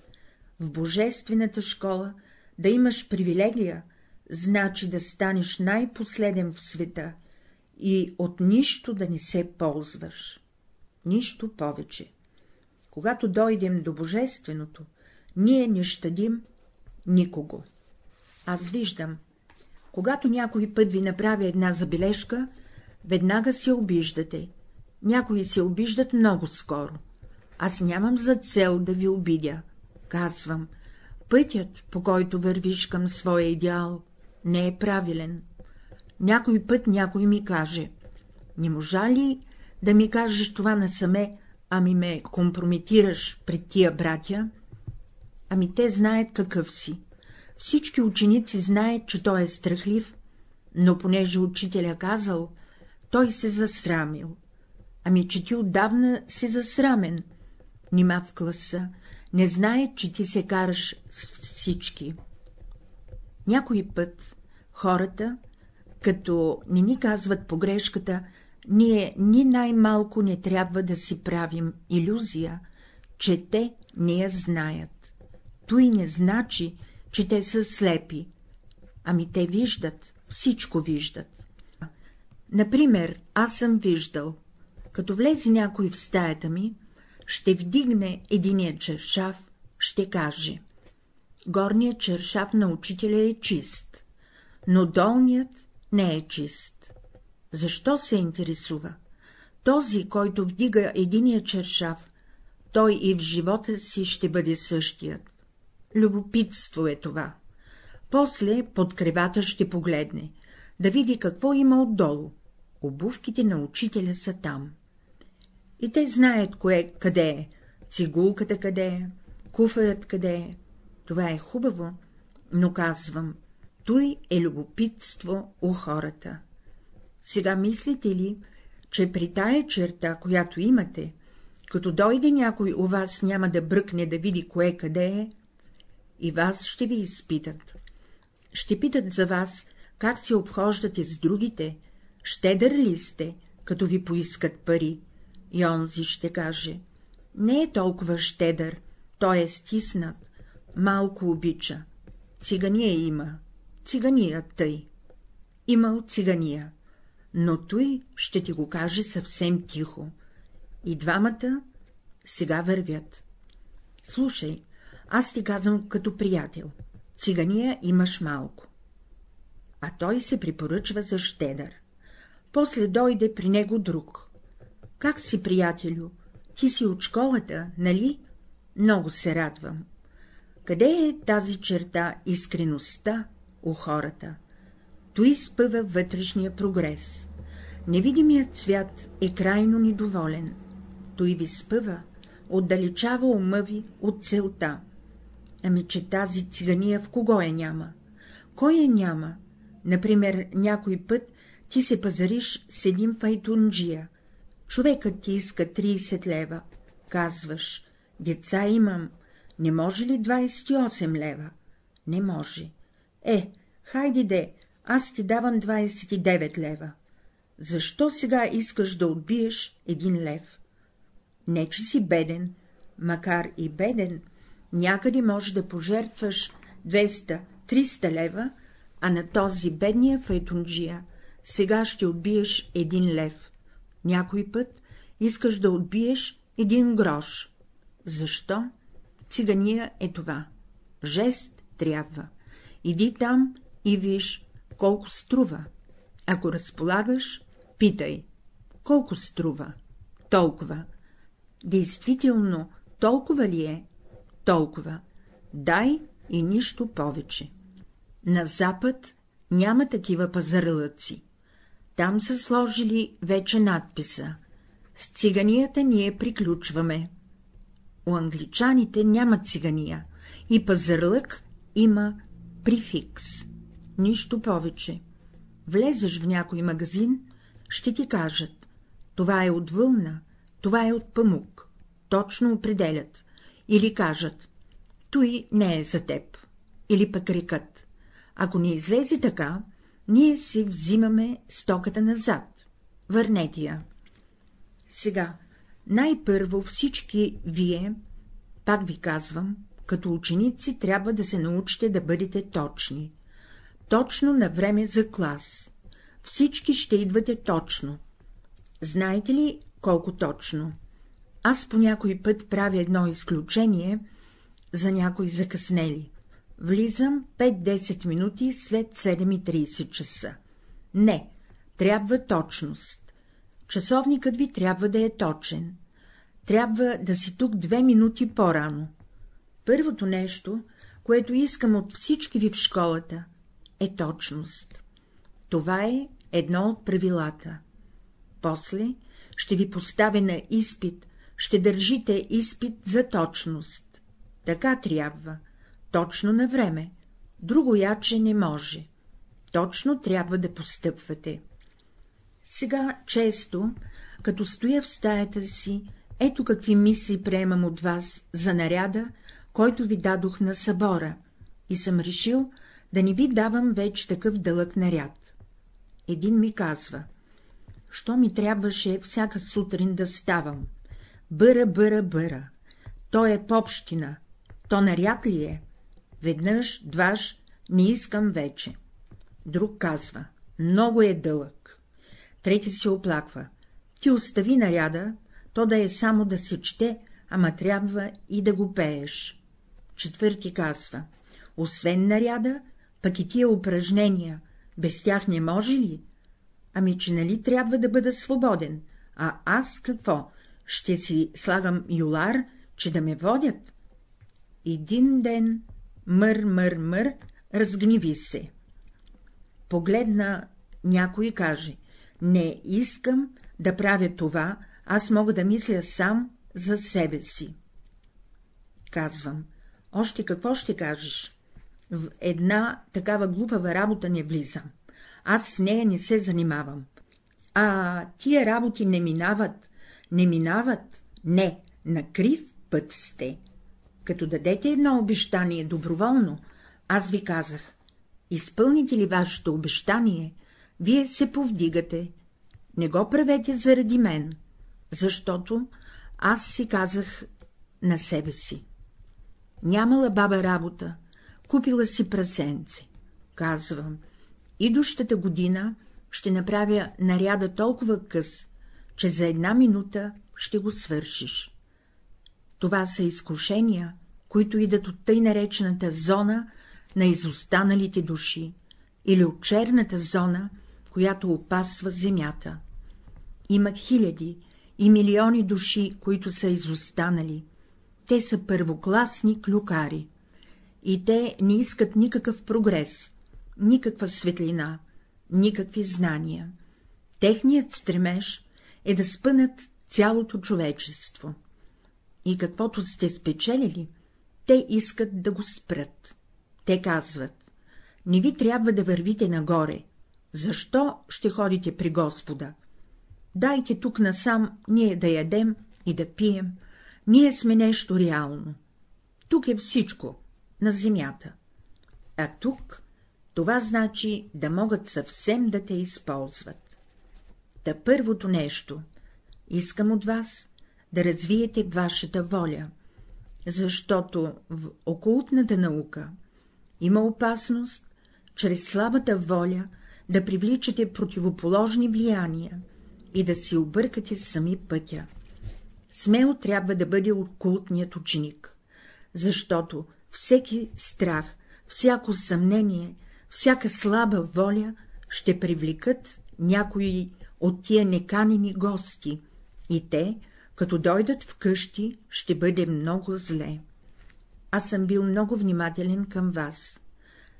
В божествената школа да имаш привилегия, значи да станеш най-последен в света и от нищо да не се ползваш. Нищо повече. Когато дойдем до Божественото, ние не щадим никого. Аз виждам, когато някой път ви направи една забележка, веднага се обиждате. Някои се обиждат много скоро. Аз нямам за цел да ви обидя. Казвам, пътят, по който вървиш към своя идеал, не е правилен. Някой път някой ми каже, не можа ли да ми кажеш това насаме, ами ме компрометираш пред тия братя? Ами те знаят какъв си. Всички ученици знаят, че той е страхлив, но понеже учителя казал, той се засрамил. Ами, че ти отдавна си засрамен. Нима в класа не знае, че ти се караш с всички. Някой път хората, като не ни казват погрешката, ние ни най-малко не трябва да си правим иллюзия, че те не я знаят. Той не значи, че те са слепи. Ами те виждат, всичко виждат. Например, аз съм виждал, като влезе някой в стаята ми, ще вдигне единия чершав, ще каже — горният чершав на учителя е чист, но долният не е чист. Защо се интересува? Този, който вдига единия чершав, той и в живота си ще бъде същият. Любопитство е това. После под кревата ще погледне, да види какво има отдолу. Обувките на учителя са там. И те знаят кое къде е, цигулката къде е, куфарът къде е. Това е хубаво, но казвам, той е любопитство у хората. Сега мислите ли, че при тая черта, която имате, като дойде някой у вас, няма да бръкне да види кое къде е, и вас ще ви изпитат. Ще питат за вас, как се обхождате с другите, щедър ли сте, като ви поискат пари, и онзи ще каже — не е толкова щедър, той е стиснат, малко обича. Цигания има, цигания тъй. Имал цигания, но той ще ти го каже съвсем тихо. И двамата сега вървят. Слушай, аз ти казвам като приятел, цигания имаш малко. А той се припоръчва за щедър. После дойде при него друг. Как си, приятелю? Ти си от школата, нали? Много се радвам. Къде е тази черта искреността у хората? Той изпъва вътрешния прогрес. Невидимият свят е крайно недоволен. Той ви спъва, отдалечава ума ви от целта. Ами, че тази цигания в кого е няма? Кой е няма? Например, някой път ти се пазариш с един файтунджия. Човекът ти иска 30 лева. Казваш, деца имам, не може ли 28 лева? Не може. Е, хайде де, аз ти давам 29 лева. Защо сега искаш да отбиеш един лев? Не, че си беден, макар и беден, някъде може да пожертваш 200-300 лева, а на този бедния файтунджия сега ще отбиеш един лев. Някой път искаш да отбиеш един грош. Защо? Цигания е това. Жест трябва. Иди там и виж, колко струва. Ако разполагаш, питай. Колко струва? Толкова. Действително, толкова ли е? Толкова. Дай и нищо повече. На запад няма такива пазарлъци. Там са сложили вече надписа. С циганията ние приключваме. У англичаните няма цигания и пазарлък има префикс. Нищо повече. Влезеш в някой магазин, ще ти кажат — това е от вълна, това е от памук. Точно определят. Или кажат — той не е за теб. Или пък рекат — ако не излезе така, ние си взимаме стоката назад. Върнете я. Сега, най-първо всички вие, пак ви казвам, като ученици трябва да се научите да бъдете точни. Точно на време за клас. Всички ще идвате точно. Знаете ли колко точно? Аз по някой път правя едно изключение за някои закъснели. Влизам 5-10 минути след 7.30 часа. Не, трябва точност. Часовникът ви трябва да е точен. Трябва да си тук две минути по-рано. Първото нещо, което искам от всички ви в школата, е точност. Това е едно от правилата. После ще ви поставя на изпит, ще държите изпит за точност. Така трябва, точно на време, друго яче не може. Точно трябва да постъпвате. Сега често, като стоя в стаята си, ето какви мисли приемам от вас за наряда, който ви дадох на събора, и съм решил да не ви давам вече такъв дълъг наряд. Един ми казва, що ми трябваше всяка сутрин да ставам. Бъра, бъра, бъра. То е попщина. То наряд ли е? Веднъж, дваж, не искам вече. Друг казва, много е дълъг. Трети се оплаква. Ти остави наряда, то да е само да се чете, ама трябва и да го пееш. Четвърти казва, освен наряда, пък и тия упражнения, без тях не може ли? Ами, че нали трябва да бъда свободен, а аз какво, ще си слагам юлар, че да ме водят? Един ден, мър, мър, мър, разгниви се. Погледна някой каже, не искам да правя това, аз мога да мисля сам за себе си. Казвам, още какво ще кажеш? В една такава глупава работа не влизам. Аз с нея не се занимавам. А тия работи не минават, не минават, не, на крив път сте. Като дадете едно обещание доброволно, аз ви казах, изпълните ли вашето обещание, вие се повдигате. Не го правете заради мен, защото аз си казах на себе си. Нямала баба работа, купила си прасенце. Казвам, идущата година ще направя наряда толкова къс, че за една минута ще го свършиш. Това са изкушения, които идат от тъй наречената зона на изостаналите души или от черната зона, която опасва земята. Има хиляди и милиони души, които са изостанали. Те са първокласни клюкари. И те не искат никакъв прогрес, никаква светлина, никакви знания. Техният стремеж е да спънат цялото човечество. И каквото сте спечелили, те искат да го спрат. Те казват, не ви трябва да вървите нагоре, защо ще ходите при Господа? Дайте тук насам ние да ядем и да пием, ние сме нещо реално. Тук е всичко, на земята. А тук това значи да могат съвсем да те използват. Та първото нещо — искам от вас да развиете вашата воля, защото в окултната наука има опасност, чрез слабата воля, да привличате противоположни влияния и да си объркате сами пътя. Смело трябва да бъде окултният ученик, защото всеки страх, всяко съмнение, всяка слаба воля ще привлекат някои от тия неканени гости, и те, като дойдат вкъщи, ще бъде много зле. Аз съм бил много внимателен към вас.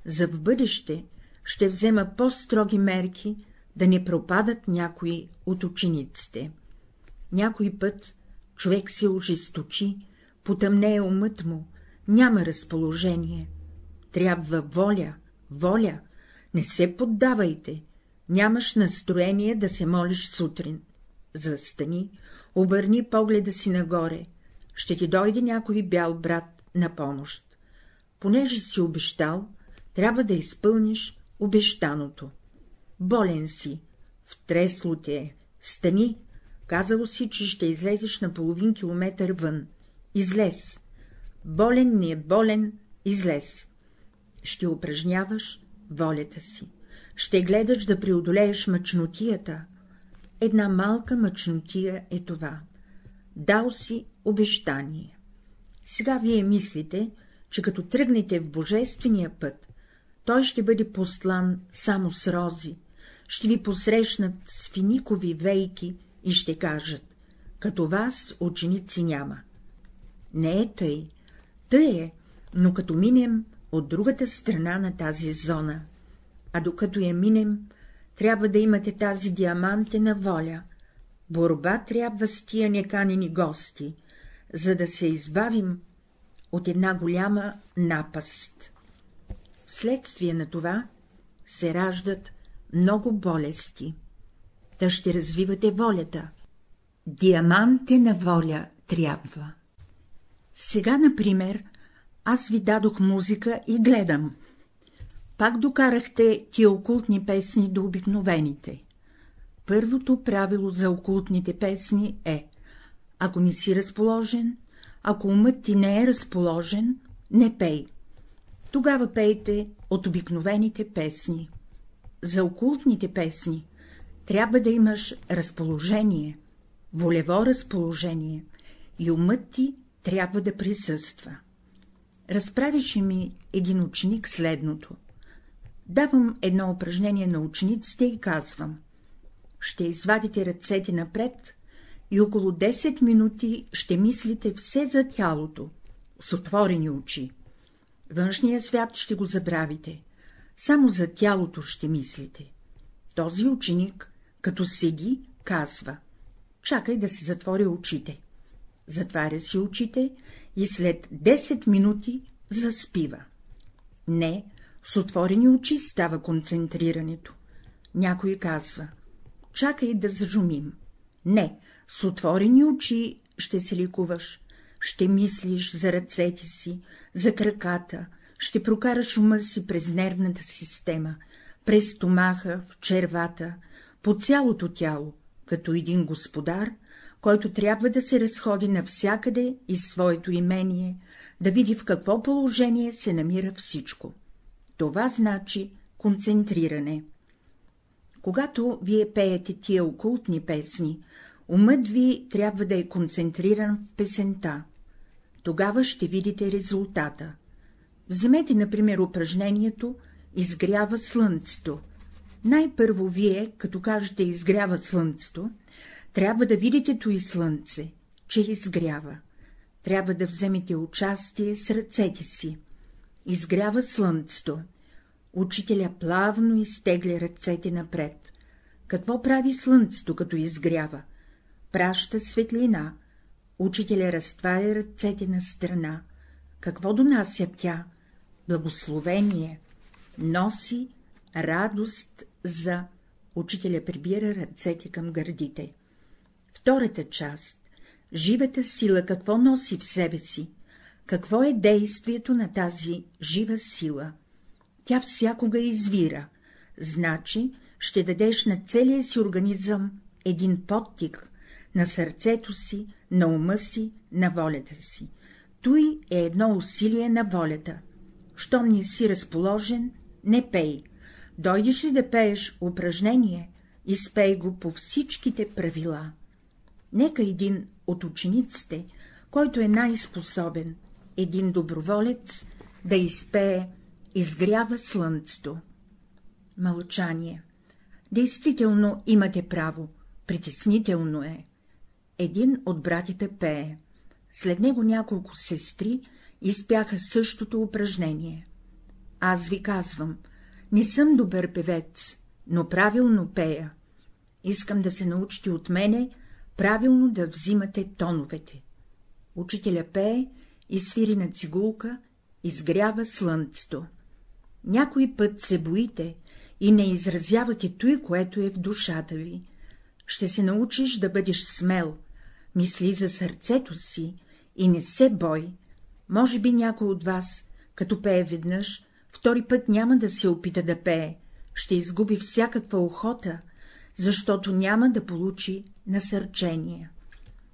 За в бъдеще ще взема по-строги мерки, да не пропадат някои от учениците. Някой път човек се ожесточи, потъмнее умът му, няма разположение. Трябва воля, воля, не се поддавайте, нямаш настроение да се молиш сутрин. Застани, обърни погледа си нагоре, ще ти дойде някой бял брат на помощ. Понеже си обещал, трябва да изпълниш обещаното. Болен си, втресло те е, стани, казало си, че ще излезеш на половин километър вън. Излез. Болен ми е болен, излез. Ще упражняваш волята си. Ще гледаш да преодолееш мъчнотията. Една малка мъчнотия е това. Дал си обещание. Сега вие мислите, че като тръгнете в божествения път, той ще бъде послан само с рози, ще ви посрещнат с финикови вейки и ще кажат — като вас ученици няма. Не е тъй, тъй е, но като минем от другата страна на тази зона, а докато я минем, трябва да имате тази диамантена воля. Борба трябва с тия неканени гости, за да се избавим от една голяма напаст. Вследствие на това се раждат много болести. Та ще развивате волята. Диамантена воля трябва. Сега, например, аз ви дадох музика и гледам. Пак докарахте ти окултни песни до обикновените. Първото правило за окултните песни е, ако не си разположен, ако умът ти не е разположен, не пей. Тогава пейте от обикновените песни. За окултните песни трябва да имаш разположение, волево разположение, и умът ти трябва да присъства. Разправише ми един ученик следното. Давам едно упражнение на учениците и казвам. Ще извадите ръцете напред и около 10 минути ще мислите все за тялото, с отворени очи. Външния свят ще го забравите, само за тялото ще мислите. Този ученик, като седи, казва — чакай да си затворя очите. Затваря си очите и след 10 минути заспива. Не, с отворени очи става концентрирането. Някой казва — чакай да зажумим. Не, с отворени очи ще се ликуваш, ще мислиш за ръцете си, за краката, ще прокараш ума си през нервната система, през стомаха, в червата, по цялото тяло, като един господар, който трябва да се разходи навсякъде из своето имение, да види в какво положение се намира всичко. Това значи концентриране. Когато вие пеете тия окултни песни, умът ви трябва да е концентриран в песента. Тогава ще видите резултата. Вземете, например, упражнението «Изгрява слънцето». Най-първо вие, като кажете «изгрява слънцето», трябва да видите и слънце, че изгрява. Трябва да вземете участие с ръцете си. Изгрява слънцето. Учителя плавно изтегля ръцете напред. Какво прави слънцето, като изгрява? Праща светлина. Учителя разтваря ръцете на страна. Какво донася тя? Благословение. Носи радост за... Учителя прибира ръцете към гърдите. Втората част — живата сила какво носи в себе си, какво е действието на тази жива сила. Тя всякога извира, значи ще дадеш на целия си организъм един подтик, на сърцето си, на ума си, на волята си. Той е едно усилие на волята. Щом не си разположен, не пей. Дойдеш ли да пееш упражнение, изпей го по всичките правила. Нека един от учениците, който е най-способен, един доброволец, да изпее «Изгрява слънцето». Мълчание. Действително имате право, притеснително е. Един от братите пее. След него няколко сестри изпяха същото упражнение. аз ви казвам, не съм добър певец, но правилно пея. Искам да се научите от мене правилно да взимате тоновете. Учителя пее и свири на цигулка, изгрява слънцето. Някой път се боите и не изразявате той, което е в душата ви. Ще се научиш да бъдеш смел, мисли за сърцето си и не се бой. Може би някой от вас, като пее веднъж, втори път няма да се опита да пее, ще изгуби всякаква охота, защото няма да получи насърчение.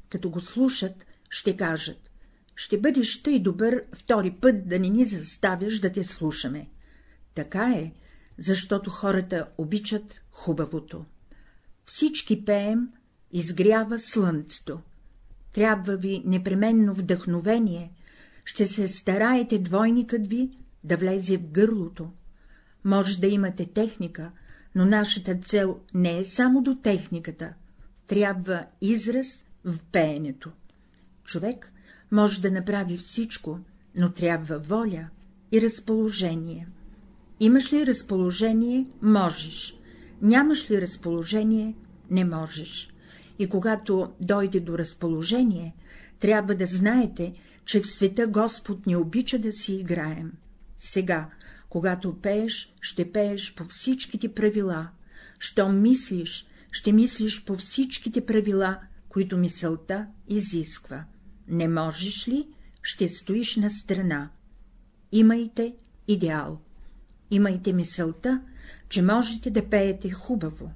Като го слушат, ще кажат — ще бъдеш тъй добър втори път да не ни заставяш да те слушаме. Така е, защото хората обичат хубавото. Всички пеем, изгрява слънцето. Трябва ви непременно вдъхновение, ще се стараете двойникът ви да влезе в гърлото. Може да имате техника, но нашата цел не е само до техниката, трябва израз в пеенето. Човек може да направи всичко, но трябва воля и разположение. Имаш ли разположение — можеш, нямаш ли разположение — не можеш. И когато дойде до разположение, трябва да знаете, че в света Господ не обича да си играем. Сега, когато пееш, ще пееш по всичките правила, щом мислиш, ще мислиш по всичките правила, които мисълта изисква. Не можеш ли, ще стоиш на страна. Имайте идеал. Имайте мисълта, че можете да пеете хубаво.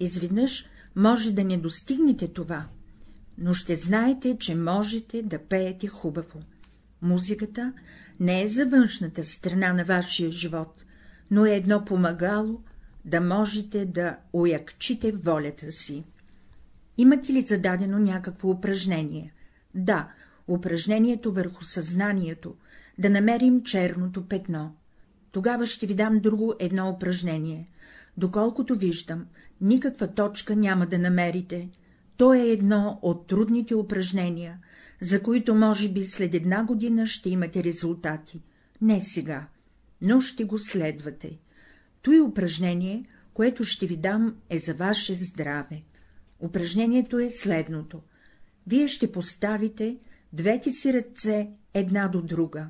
Изведнъж може да не достигнете това, но ще знаете, че можете да пеете хубаво. Музиката не е за външната страна на вашия живот, но е едно помагало да можете да уякчите волята си. Имате ли зададено някакво упражнение? Да, упражнението върху съзнанието, да намерим черното петно. Тогава ще ви дам друго едно упражнение. Доколкото виждам, никаква точка няма да намерите. То е едно от трудните упражнения, за които може би след една година ще имате резултати. Не сега, но ще го следвате. Той упражнение, което ще ви дам, е за ваше здраве. Упражнението е следното. Вие ще поставите двете си ръце една до друга,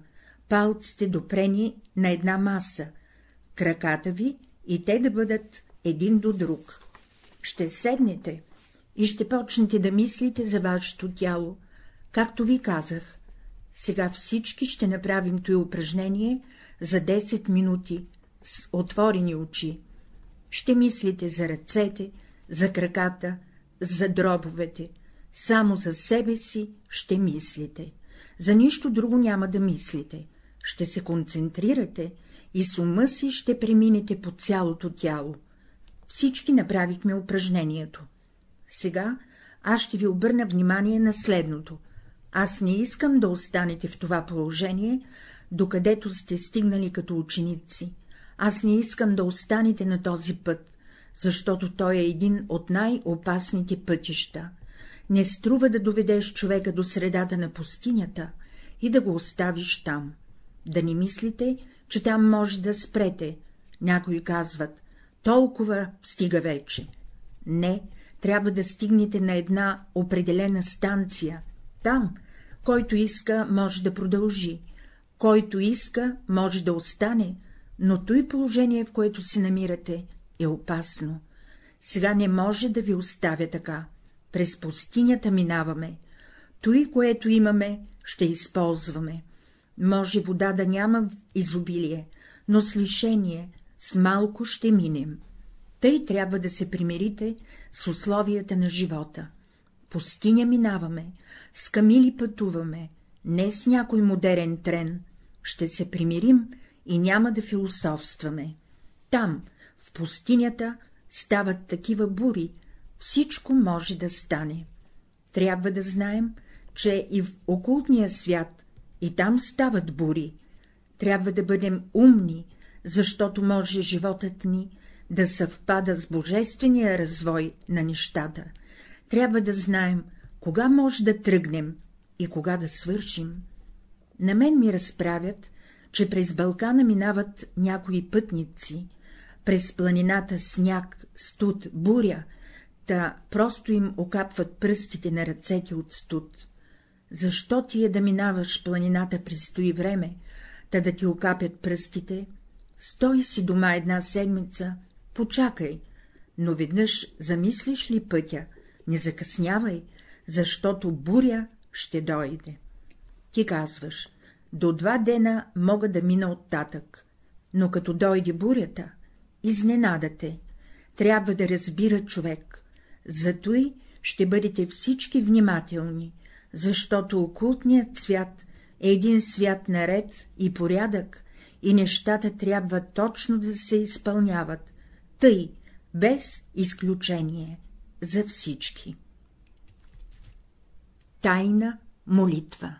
палците допрени на една маса, краката ви и те да бъдат един до друг. Ще седнете и ще почнете да мислите за вашето тяло, както ви казах. Сега всички ще направим това упражнение за 10 минути с отворени очи. Ще мислите за ръцете, за краката, за дробовете, само за себе си ще мислите. За нищо друго няма да мислите. Ще се концентрирате и с ума си ще преминете по цялото тяло. Всички направихме упражнението. Сега аз ще ви обърна внимание на следното. Аз не искам да останете в това положение, докъдето сте стигнали като ученици. Аз не искам да останете на този път, защото той е един от най-опасните пътища. Не струва да доведеш човека до средата на пустинята и да го оставиш там. Да не мислите, че там може да спрете. Някои казват, толкова стига вече. Не, трябва да стигнете на една определена станция. Там, който иска, може да продължи, който иска, може да остане, но той положение, в което се намирате, е опасно. Сега не може да ви оставя така. През пустинята минаваме. Той, което имаме, ще използваме. Може вода да няма в изобилие, но с лишение, с малко ще минем. Тъй трябва да се примирите с условията на живота. Пустиня минаваме, с камили пътуваме, не с някой модерен трен, ще се примирим и няма да философстваме. Там, в пустинята, стават такива бури, всичко може да стане. Трябва да знаем, че и в окултния свят и там стават бури. Трябва да бъдем умни, защото може животът ни да съвпада с божествения развой на нещата. Трябва да знаем, кога може да тръгнем и кога да свършим. На мен ми разправят, че през Балкана минават някои пътници, през планината сняг, студ, буря, та просто им окапват пръстите на ръцете от студ. Защо ти е да минаваш планината през стои време, та да ти окапят пръстите? Стой си дома една седмица, почакай, но веднъж замислиш ли пътя, не закъснявай, защото буря ще дойде. Ти казваш, до два дена мога да мина оттатък, но като дойде бурята, изненадате, трябва да разбира човек, зато и ще бъдете всички внимателни, защото окултният свят е един свят наред и порядък, и нещата трябва точно да се изпълняват, тъй, без изключение, за всички. Тайна молитва